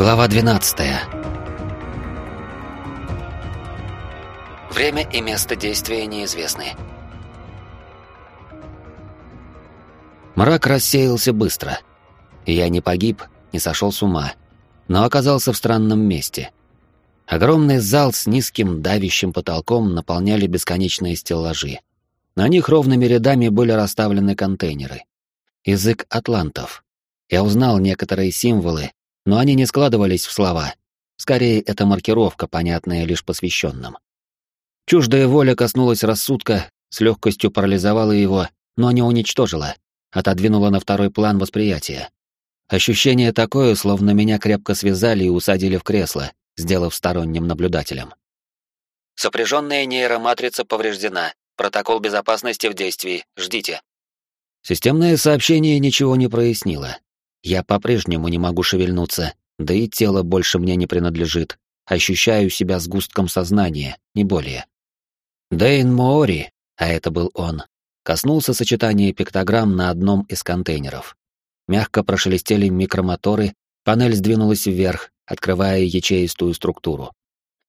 Глава 12. Время и место действия неизвестны. Мрак рассеялся быстро. Я не погиб, не сошел с ума, но оказался в странном месте. Огромный зал с низким давящим потолком наполняли бесконечные стеллажи. На них ровными рядами были расставлены контейнеры. Язык атлантов. Я узнал некоторые символы, но они не складывались в слова. Скорее, это маркировка, понятная лишь посвященным. Чуждая воля коснулась рассудка, с легкостью парализовала его, но не уничтожила, отодвинула на второй план восприятия. Ощущение такое, словно меня крепко связали и усадили в кресло, сделав сторонним наблюдателем. Сопряженная нейроматрица повреждена. Протокол безопасности в действии. Ждите. Системное сообщение ничего не прояснило. Я по-прежнему не могу шевельнуться, да и тело больше мне не принадлежит. Ощущаю себя сгустком сознания, не более. Дэйн Моори, а это был он, коснулся сочетания пиктограмм на одном из контейнеров. Мягко прошелестели микромоторы, панель сдвинулась вверх, открывая ячеистую структуру.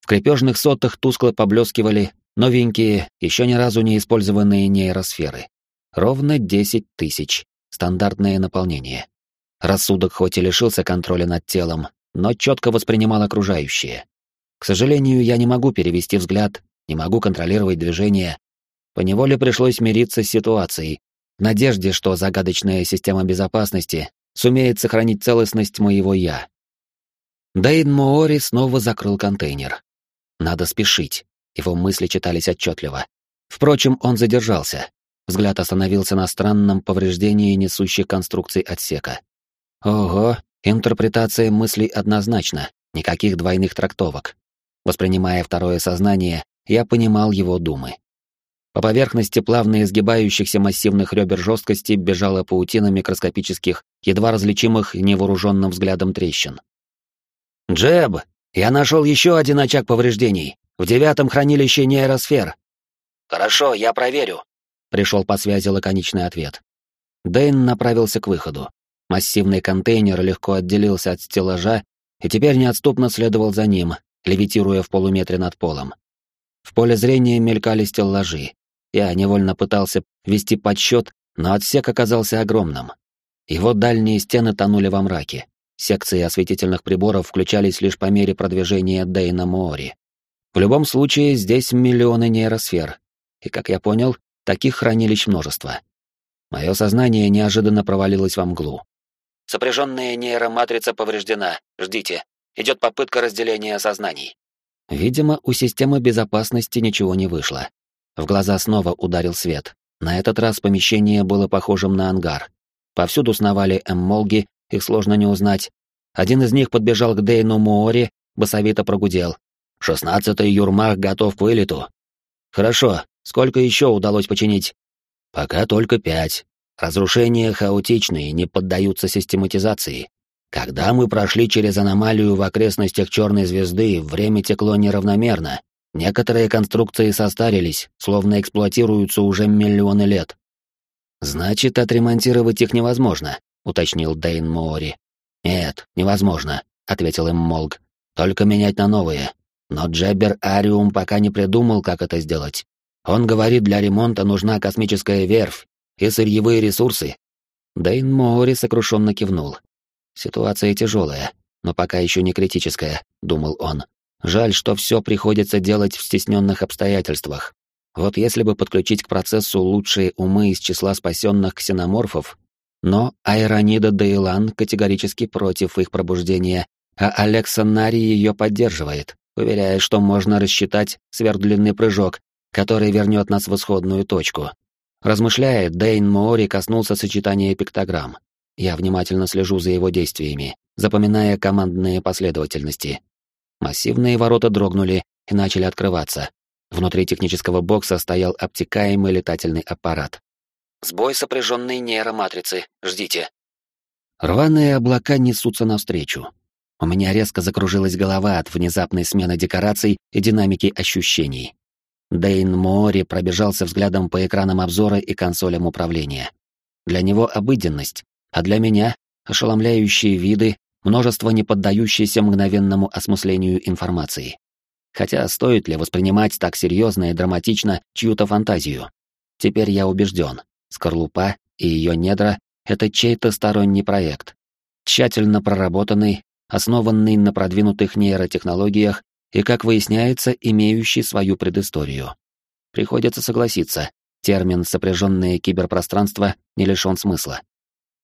В крепежных сотах тускло поблескивали новенькие, еще ни разу не использованные нейросферы. Ровно 10 тысяч. Стандартное наполнение. Рассудок хоть и лишился контроля над телом, но четко воспринимал окружающее. К сожалению, я не могу перевести взгляд, не могу контролировать движение. Поневоле пришлось мириться с ситуацией, в надежде, что загадочная система безопасности сумеет сохранить целостность моего «я». Дейн Моори снова закрыл контейнер. Надо спешить. Его мысли читались отчетливо. Впрочем, он задержался. Взгляд остановился на странном повреждении несущих конструкций отсека. Ого, интерпретация мыслей однозначна, никаких двойных трактовок. Воспринимая второе сознание, я понимал его думы. По поверхности плавно изгибающихся массивных ребер жесткости бежала паутина микроскопических, едва различимых невооруженным взглядом трещин. «Джеб, я нашел еще один очаг повреждений. В девятом хранилище нейросфер». «Хорошо, я проверю», — пришел по связи лаконичный ответ. Дэйн направился к выходу. Массивный контейнер легко отделился от стеллажа и теперь неотступно следовал за ним, левитируя в полуметре над полом. В поле зрения мелькали стеллажи. Я невольно пытался вести подсчет, но отсек оказался огромным. Его дальние стены тонули во мраке. Секции осветительных приборов включались лишь по мере продвижения Дейна Моори. В любом случае, здесь миллионы нейросфер. И, как я понял, таких хранилищ множество. Мое сознание неожиданно провалилось во мглу. Сопряженная нейроматрица повреждена. Ждите. Идет попытка разделения сознаний. Видимо, у системы безопасности ничего не вышло. В глаза снова ударил свет. На этот раз помещение было похожим на ангар. Повсюду сновали эммолги, их сложно не узнать. Один из них подбежал к Дейну Муори, басовито прогудел. «Шестнадцатый юрмах готов к вылету». «Хорошо. Сколько еще удалось починить?» «Пока только пять. Разрушения хаотичны и не поддаются систематизации. Когда мы прошли через аномалию в окрестностях черной звезды, время текло неравномерно. Некоторые конструкции состарились, словно эксплуатируются уже миллионы лет. Значит, отремонтировать их невозможно, уточнил Дейн Моори. Нет, невозможно, ответил им Молг. Только менять на новые. Но Джебер Ариум пока не придумал, как это сделать. Он говорит, для ремонта нужна космическая верфь, и сырьевые ресурсы. Дэйн Моори сокрушенно кивнул. Ситуация тяжелая, но пока еще не критическая, думал он. Жаль, что все приходится делать в стесненных обстоятельствах. Вот если бы подключить к процессу лучшие умы из числа спасенных ксеноморфов, но Айронида Дейлан категорически против их пробуждения, а Алекса Нари ее поддерживает, уверяя, что можно рассчитать сверхдлинный прыжок, который вернет нас в исходную точку. Размышляя, Дейн Моори коснулся сочетания пиктограмм. Я внимательно слежу за его действиями, запоминая командные последовательности. Массивные ворота дрогнули и начали открываться. Внутри технического бокса стоял обтекаемый летательный аппарат. «Сбой сопряженной нейроматрицы. Ждите». Рваные облака несутся навстречу. У меня резко закружилась голова от внезапной смены декораций и динамики ощущений. Дейн Моори пробежался взглядом по экранам обзора и консолям управления. Для него обыденность, а для меня — ошеломляющие виды, множество неподдающейся мгновенному осмыслению информации. Хотя стоит ли воспринимать так серьезно и драматично чью-то фантазию? Теперь я убежден, скорлупа и ее недра — это чей-то сторонний проект, тщательно проработанный, основанный на продвинутых нейротехнологиях и, как выясняется, имеющий свою предысторию. Приходится согласиться, термин «сопряженное киберпространство» не лишен смысла.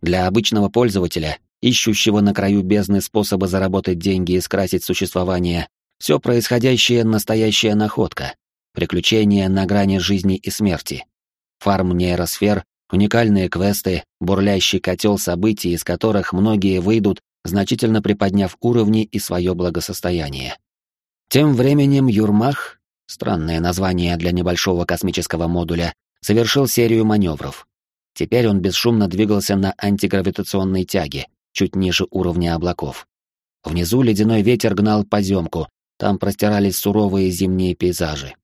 Для обычного пользователя, ищущего на краю бездны способа заработать деньги и скрасить существование, все происходящее — настоящая находка, приключение на грани жизни и смерти. Фарм нейросфер, уникальные квесты, бурлящий котел событий, из которых многие выйдут, значительно приподняв уровни и свое благосостояние. Тем временем Юрмах, странное название для небольшого космического модуля, совершил серию маневров. Теперь он бесшумно двигался на антигравитационной тяге, чуть ниже уровня облаков. Внизу ледяной ветер гнал поземку, там простирались суровые зимние пейзажи.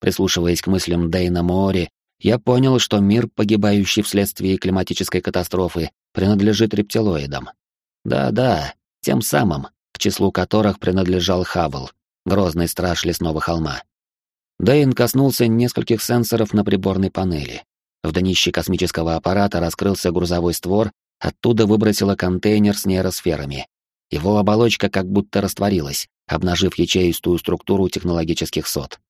Прислушиваясь к мыслям Дейна Моори, я понял, что мир, погибающий вследствие климатической катастрофы, принадлежит рептилоидам. Да-да, тем самым, к числу которых принадлежал Хавл, грозный страж лесного холма. Дейн коснулся нескольких сенсоров на приборной панели. В днище космического аппарата раскрылся грузовой створ, оттуда выбросило контейнер с нейросферами. Его оболочка как будто растворилась, обнажив ячеистую структуру технологических сот.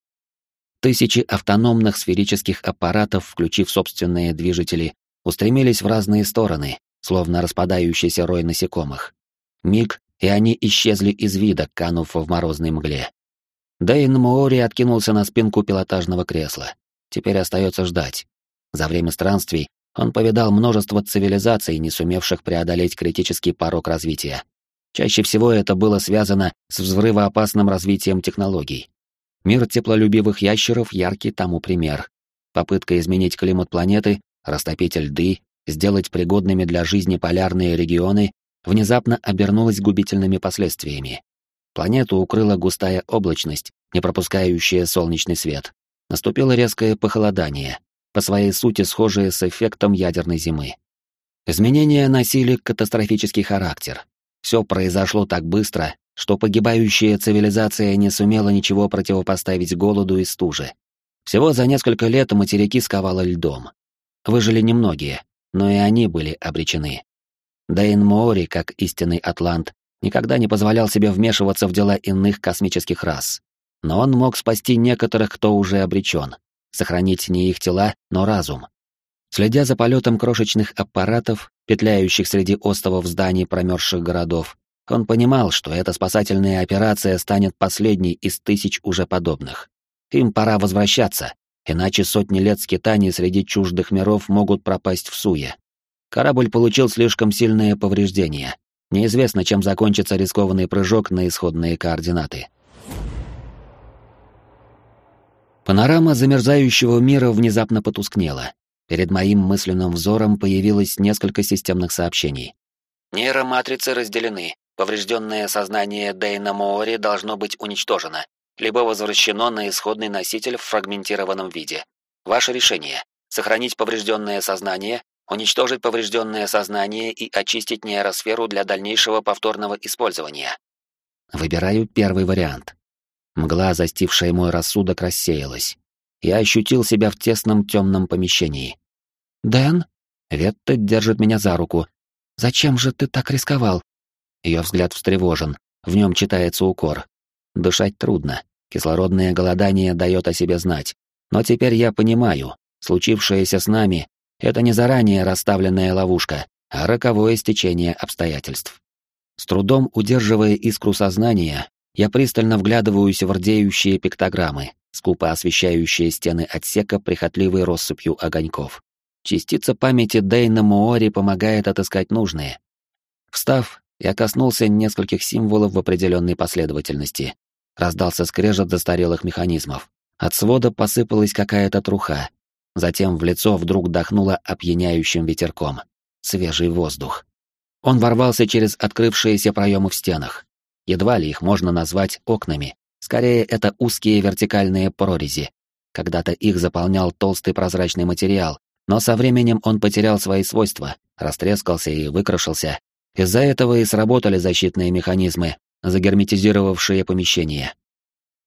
Тысячи автономных сферических аппаратов, включив собственные движители, устремились в разные стороны, словно распадающийся рой насекомых. Миг, и они исчезли из вида, канув в морозной мгле. Дэйн Моори откинулся на спинку пилотажного кресла. Теперь остается ждать. За время странствий он повидал множество цивилизаций, не сумевших преодолеть критический порог развития. Чаще всего это было связано с взрывоопасным развитием технологий. Мир теплолюбивых ящеров — яркий тому пример. Попытка изменить климат планеты, растопить льды, сделать пригодными для жизни полярные регионы внезапно обернулась губительными последствиями. Планету укрыла густая облачность, не пропускающая солнечный свет. Наступило резкое похолодание, по своей сути схожее с эффектом ядерной зимы. Изменения носили катастрофический характер. Все произошло так быстро, что погибающая цивилизация не сумела ничего противопоставить голоду и стуже. Всего за несколько лет материки сковало льдом. Выжили немногие, но и они были обречены. Дэйн Моори, как истинный атлант, никогда не позволял себе вмешиваться в дела иных космических рас. Но он мог спасти некоторых, кто уже обречен, сохранить не их тела, но разум. Следя за полетом крошечных аппаратов, петляющих среди островов зданий промерзших городов, он понимал, что эта спасательная операция станет последней из тысяч уже подобных. Им пора возвращаться, иначе сотни лет скитаний среди чуждых миров могут пропасть в суе. Корабль получил слишком сильные повреждения. Неизвестно, чем закончится рискованный прыжок на исходные координаты. Панорама замерзающего мира внезапно потускнела. Перед моим мысленным взором появилось несколько системных сообщений. Нейроматрицы разделены. Поврежденное сознание Дейна Моори должно быть уничтожено, либо возвращено на исходный носитель в фрагментированном виде. Ваше решение — сохранить поврежденное сознание, уничтожить поврежденное сознание и очистить нейросферу для дальнейшего повторного использования. Выбираю первый вариант. Мгла, застившая мой рассудок, рассеялась. Я ощутил себя в тесном темном помещении. «Дэн?» Ветта держит меня за руку. «Зачем же ты так рисковал?» Ее взгляд встревожен, в нем читается укор. Дышать трудно, кислородное голодание дает о себе знать. Но теперь я понимаю, случившееся с нами — это не заранее расставленная ловушка, а роковое стечение обстоятельств. С трудом удерживая искру сознания, я пристально вглядываюсь в рдеющие пиктограммы, скупо освещающие стены отсека прихотливой россыпью огоньков. Частица памяти Дейна Моори помогает отыскать нужные. Встав, я коснулся нескольких символов в определенной последовательности. Раздался скрежет застарелых механизмов. От свода посыпалась какая-то труха. Затем в лицо вдруг дохнуло опьяняющим ветерком. Свежий воздух. Он ворвался через открывшиеся проемы в стенах. Едва ли их можно назвать окнами. Скорее, это узкие вертикальные прорези. Когда-то их заполнял толстый прозрачный материал, но со временем он потерял свои свойства, растрескался и выкрашился, Из-за этого и сработали защитные механизмы, загерметизировавшие помещение.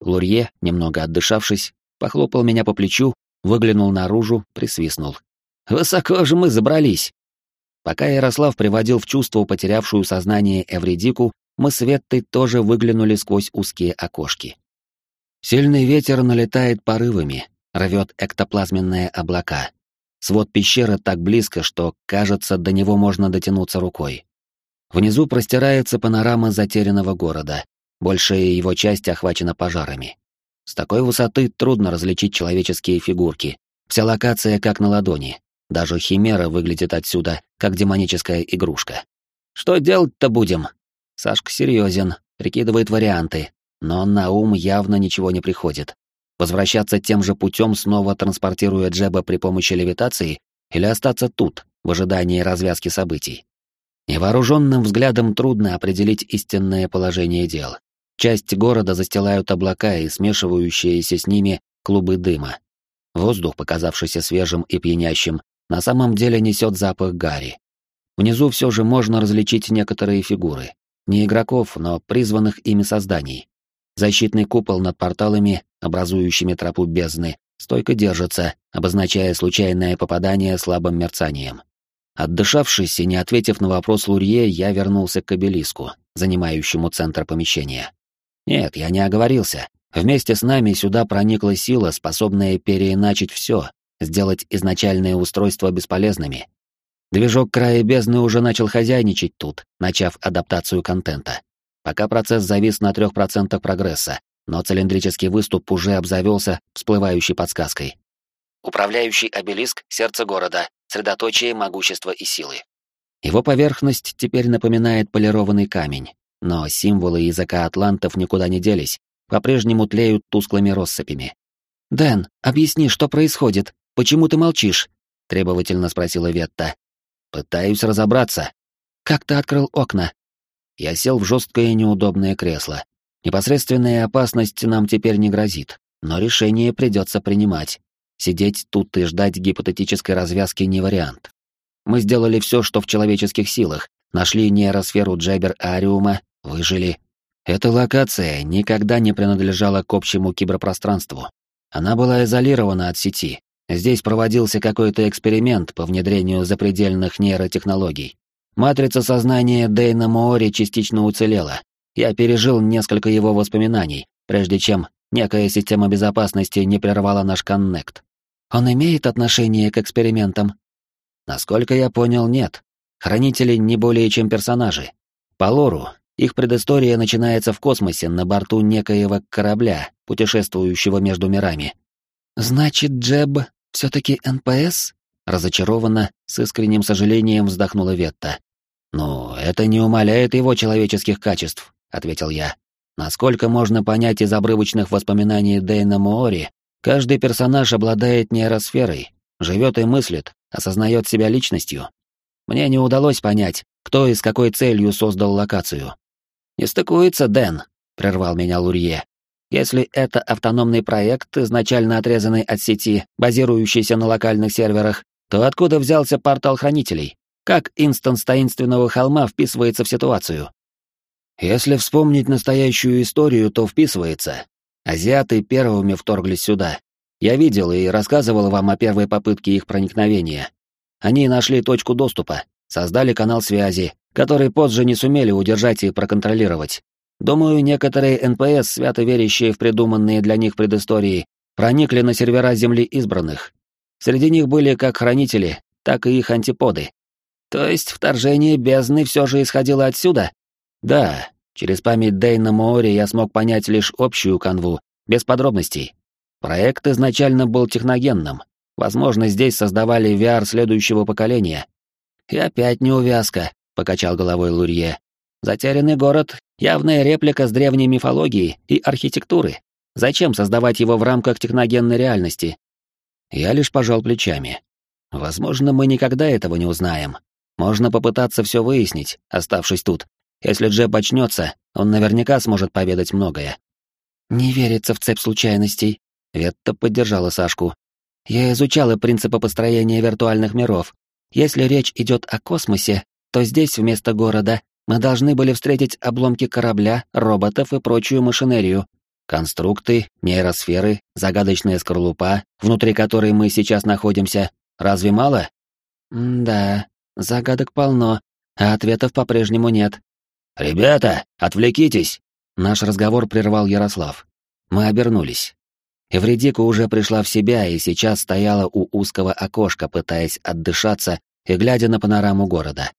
Лурье, немного отдышавшись, похлопал меня по плечу, выглянул наружу, присвистнул. «Высоко же мы забрались!» Пока Ярослав приводил в чувство потерявшую сознание Эвредику, мы с Веттой тоже выглянули сквозь узкие окошки. Сильный ветер налетает порывами, рвет эктоплазменные облака. Свод пещеры так близко, что, кажется, до него можно дотянуться рукой. Внизу простирается панорама затерянного города. Большая его часть охвачена пожарами. С такой высоты трудно различить человеческие фигурки. Вся локация как на ладони. Даже химера выглядит отсюда, как демоническая игрушка. Что делать-то будем? Сашка серьезен, прикидывает варианты, но на ум явно ничего не приходит. Возвращаться тем же путем, снова транспортируя Джеба при помощи левитации, или остаться тут, в ожидании развязки событий. Невооруженным взглядом трудно определить истинное положение дел. Часть города застилают облака и смешивающиеся с ними клубы дыма. Воздух, показавшийся свежим и пьянящим, на самом деле несет запах гари. Внизу все же можно различить некоторые фигуры. Не игроков, но призванных ими созданий. Защитный купол над порталами, образующими тропу бездны, стойко держится, обозначая случайное попадание слабым мерцанием. Отдышавшись и не ответив на вопрос Лурье, я вернулся к обелиску, занимающему центр помещения. Нет, я не оговорился. Вместе с нами сюда проникла сила, способная переиначить все, сделать изначальные устройства бесполезными. Движок края бездны уже начал хозяйничать тут, начав адаптацию контента. Пока процесс завис на 3% прогресса, но цилиндрический выступ уже обзавелся всплывающей подсказкой. Управляющий обелиск — сердце города, средоточие могущества и силы. Его поверхность теперь напоминает полированный камень, но символы языка атлантов никуда не делись, по-прежнему тлеют тусклыми россыпями. «Дэн, объясни, что происходит? Почему ты молчишь?» — требовательно спросила Ветта. «Пытаюсь разобраться». «Как ты открыл окна?» Я сел в жесткое неудобное кресло. Непосредственная опасность нам теперь не грозит, но решение придется принимать. Сидеть тут и ждать гипотетической развязки не вариант. Мы сделали все, что в человеческих силах, нашли нейросферу Джайбер Ариума, выжили. Эта локация никогда не принадлежала к общему киберпространству. Она была изолирована от сети. Здесь проводился какой-то эксперимент по внедрению запредельных нейротехнологий. Матрица сознания Дейна Моори частично уцелела. Я пережил несколько его воспоминаний, прежде чем некая система безопасности не прервала наш коннект. Он имеет отношение к экспериментам? Насколько я понял, нет. Хранители не более чем персонажи. По лору, их предыстория начинается в космосе на борту некоего корабля, путешествующего между мирами. Значит, Джеб все-таки НПС? Разочарованно, с искренним сожалением вздохнула Ветта. «Ну, это не умаляет его человеческих качеств», — ответил я. «Насколько можно понять из обрывочных воспоминаний Дэйна Моори, каждый персонаж обладает нейросферой, живет и мыслит, осознает себя личностью. Мне не удалось понять, кто и с какой целью создал локацию». «Не стыкуется, Дэн», — прервал меня Лурье. «Если это автономный проект, изначально отрезанный от сети, базирующийся на локальных серверах, то откуда взялся портал хранителей? Как инстанс таинственного холма вписывается в ситуацию? Если вспомнить настоящую историю, то вписывается. Азиаты первыми вторглись сюда. Я видел и рассказывал вам о первой попытке их проникновения. Они нашли точку доступа, создали канал связи, который позже не сумели удержать и проконтролировать. Думаю, некоторые НПС, свято верящие в придуманные для них предыстории, проникли на сервера Земли избранных. Среди них были как хранители, так и их антиподы. То есть вторжение бездны все же исходило отсюда? Да, через память Дейна Моори я смог понять лишь общую канву, без подробностей. Проект изначально был техногенным. Возможно, здесь создавали VR следующего поколения. И опять неувязка, покачал головой Лурье. Затерянный город — явная реплика с древней мифологии и архитектуры. Зачем создавать его в рамках техногенной реальности? Я лишь пожал плечами. Возможно, мы никогда этого не узнаем. Можно попытаться все выяснить, оставшись тут. Если Джеб очнется, он наверняка сможет поведать многое. Не верится в цепь случайностей. Ветта поддержала Сашку. Я изучала принципы построения виртуальных миров. Если речь идет о космосе, что здесь вместо города мы должны были встретить обломки корабля, роботов и прочую машинерию. Конструкты, нейросферы, загадочная скорлупа, внутри которой мы сейчас находимся. Разве мало? М да, загадок полно, а ответов по-прежнему нет. «Ребята, отвлекитесь!» Наш разговор прервал Ярослав. Мы обернулись. Эвредика уже пришла в себя и сейчас стояла у узкого окошка, пытаясь отдышаться и глядя на панораму города.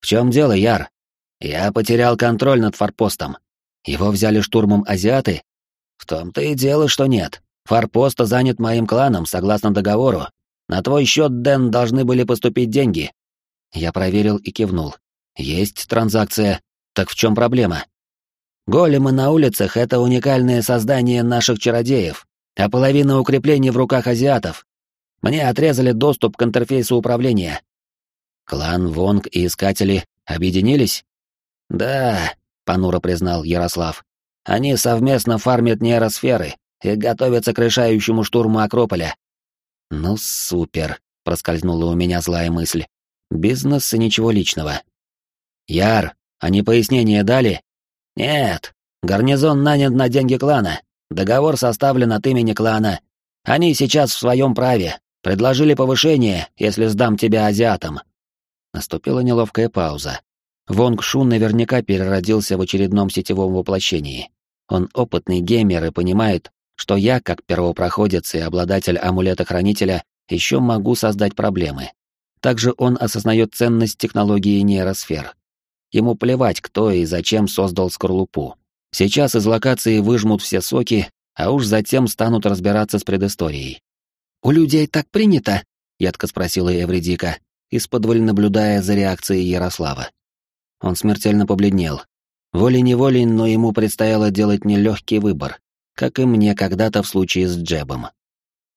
«В чем дело, Яр?» «Я потерял контроль над форпостом. Его взяли штурмом азиаты?» «В том-то и дело, что нет. Форпост занят моим кланом, согласно договору. На твой счет, Дэн, должны были поступить деньги». Я проверил и кивнул. «Есть транзакция. Так в чем проблема?» «Големы на улицах — это уникальное создание наших чародеев а половина укреплений в руках азиатов. Мне отрезали доступ к интерфейсу управления. Клан Вонг и Искатели объединились? Да, понуро признал Ярослав. Они совместно фармят нейросферы и готовятся к решающему штурму Акрополя. Ну, супер, проскользнула у меня злая мысль. Бизнес и ничего личного. Яр, они пояснения дали? Нет, гарнизон нанят на деньги клана. Договор составлен от имени клана. Они сейчас в своем праве. Предложили повышение, если сдам тебя азиатам». Наступила неловкая пауза. Вонг Шун наверняка переродился в очередном сетевом воплощении. Он опытный геймер и понимает, что я, как первопроходец и обладатель амулета-хранителя, еще могу создать проблемы. Также он осознает ценность технологии нейросфер. Ему плевать, кто и зачем создал скорлупу. Сейчас из локации выжмут все соки, а уж затем станут разбираться с предысторией. «У людей так принято?» — едко спросила Эвредика, исподволь наблюдая за реакцией Ярослава. Он смертельно побледнел. Волей-неволей, но ему предстояло делать нелегкий выбор, как и мне когда-то в случае с Джебом.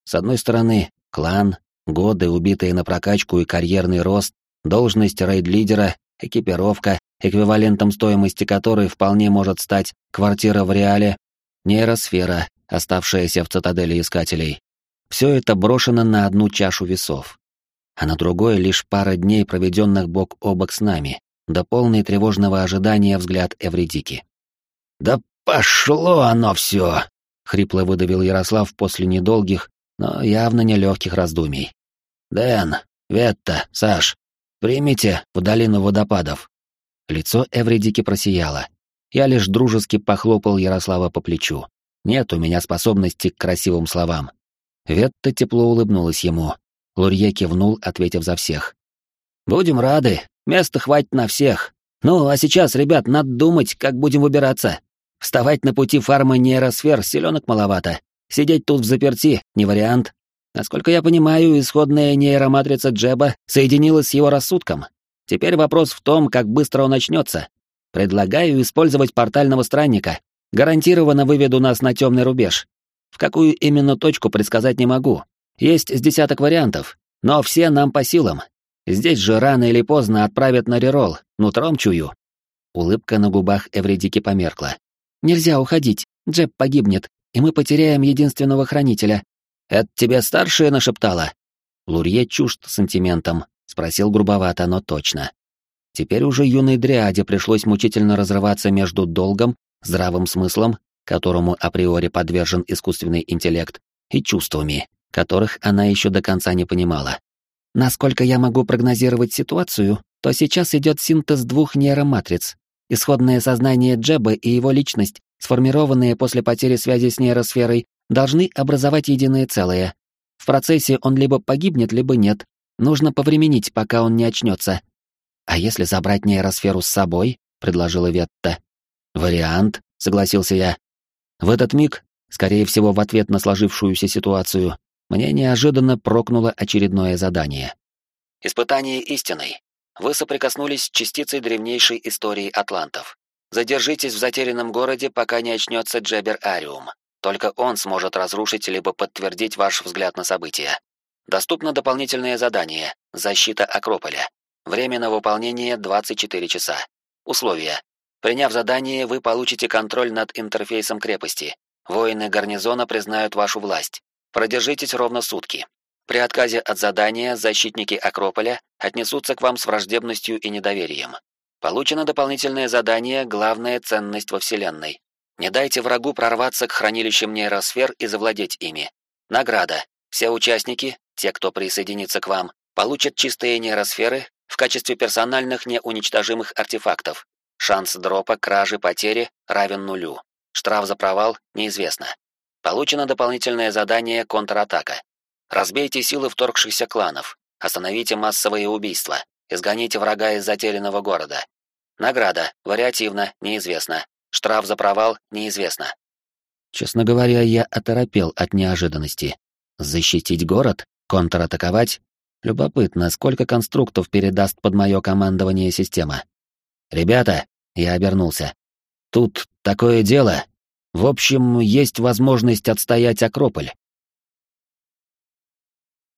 С одной стороны, клан, годы, убитые на прокачку и карьерный рост, должность рейд-лидера, экипировка, эквивалентом стоимости которой вполне может стать квартира в реале, нейросфера, оставшаяся в цитадели искателей. Все это брошено на одну чашу весов. А на другой лишь пара дней, проведенных бок о бок с нами, до полной тревожного ожидания взгляд Эвредики. «Да пошло оно все!» — хрипло выдавил Ярослав после недолгих, но явно нелегких раздумий. «Дэн, Ветта, Саш, примите в долину водопадов. Лицо Эвредики просияло. Я лишь дружески похлопал Ярослава по плечу. Нет у меня способности к красивым словам. Ветта тепло улыбнулась ему. Лурье кивнул, ответив за всех. «Будем рады. Места хватит на всех. Ну, а сейчас, ребят, надо думать, как будем выбираться. Вставать на пути фармы нейросфер селенок маловато. Сидеть тут в заперти — не вариант. Насколько я понимаю, исходная нейроматрица Джеба соединилась с его рассудком. Теперь вопрос в том, как быстро он начнется. Предлагаю использовать портального странника. Гарантированно выведу нас на темный рубеж. В какую именно точку предсказать не могу. Есть с десяток вариантов, но все нам по силам. Здесь же рано или поздно отправят на реролл, нутром чую. Улыбка на губах Эвредики померкла. Нельзя уходить, Джеб погибнет, и мы потеряем единственного хранителя. Это тебе старшая нашептала? Лурье чужд сантиментом, Спросил грубовато, но точно. Теперь уже юной дриаде пришлось мучительно разрываться между долгом, здравым смыслом, которому априори подвержен искусственный интеллект, и чувствами, которых она еще до конца не понимала. Насколько я могу прогнозировать ситуацию, то сейчас идет синтез двух нейроматриц. Исходное сознание Джеба и его личность, сформированные после потери связи с нейросферой, должны образовать единое целое. В процессе он либо погибнет, либо нет, Нужно повременить, пока он не очнется. А если забрать нейросферу с собой? предложила Ветта. Вариант, согласился я. В этот миг, скорее всего, в ответ на сложившуюся ситуацию, мне неожиданно прокнуло очередное задание. Испытание истиной. Вы соприкоснулись с частицей древнейшей истории атлантов. Задержитесь в затерянном городе, пока не очнется Джебер Ариум. Только он сможет разрушить либо подтвердить ваш взгляд на события. Доступно дополнительное задание «Защита Акрополя». Время на выполнение 24 часа. Условия. Приняв задание, вы получите контроль над интерфейсом крепости. Воины гарнизона признают вашу власть. Продержитесь ровно сутки. При отказе от задания защитники Акрополя отнесутся к вам с враждебностью и недоверием. Получено дополнительное задание «Главная ценность во Вселенной». Не дайте врагу прорваться к хранилищам нейросфер и завладеть ими. Награда. Все участники, те, кто присоединится к вам, получат чистые нейросферы в качестве персональных неуничтожимых артефактов. Шанс дропа, кражи, потери равен нулю. Штраф за провал неизвестно. Получено дополнительное задание «Контратака». Разбейте силы вторгшихся кланов. Остановите массовые убийства. Изгоните врага из затерянного города. Награда. Вариативно. Неизвестно. Штраф за провал. Неизвестно. Честно говоря, я оторопел от неожиданности. Защитить город? Контратаковать? Любопытно, сколько конструктов передаст под мое командование система. «Ребята!» — я обернулся. «Тут такое дело. В общем, есть возможность отстоять Акрополь.